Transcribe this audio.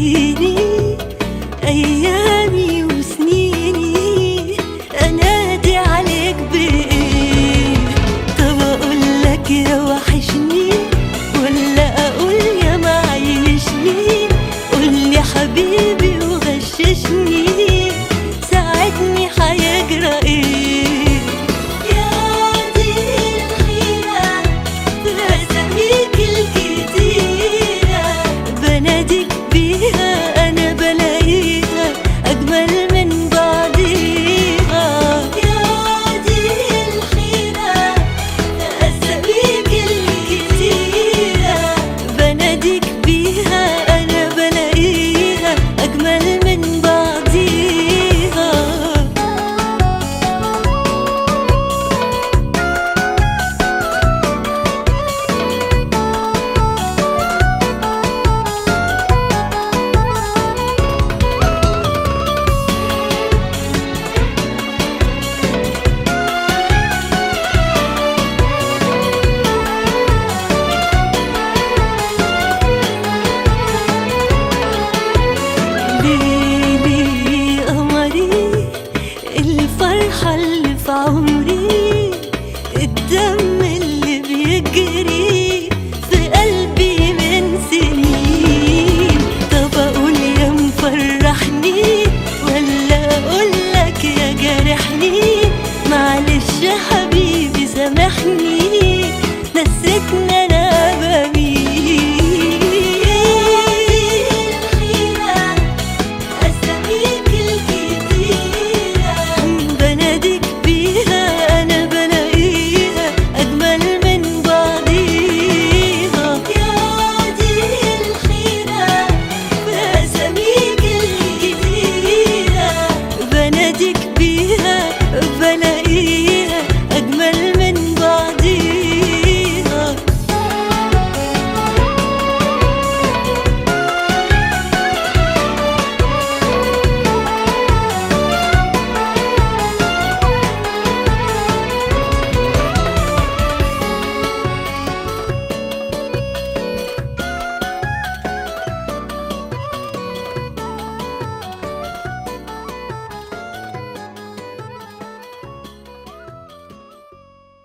عيني أيامي وسنيني أنادي عليك بإيه؟ طب أقول لك يا سامحني. معلش حبيبي سامحني. نسيتنا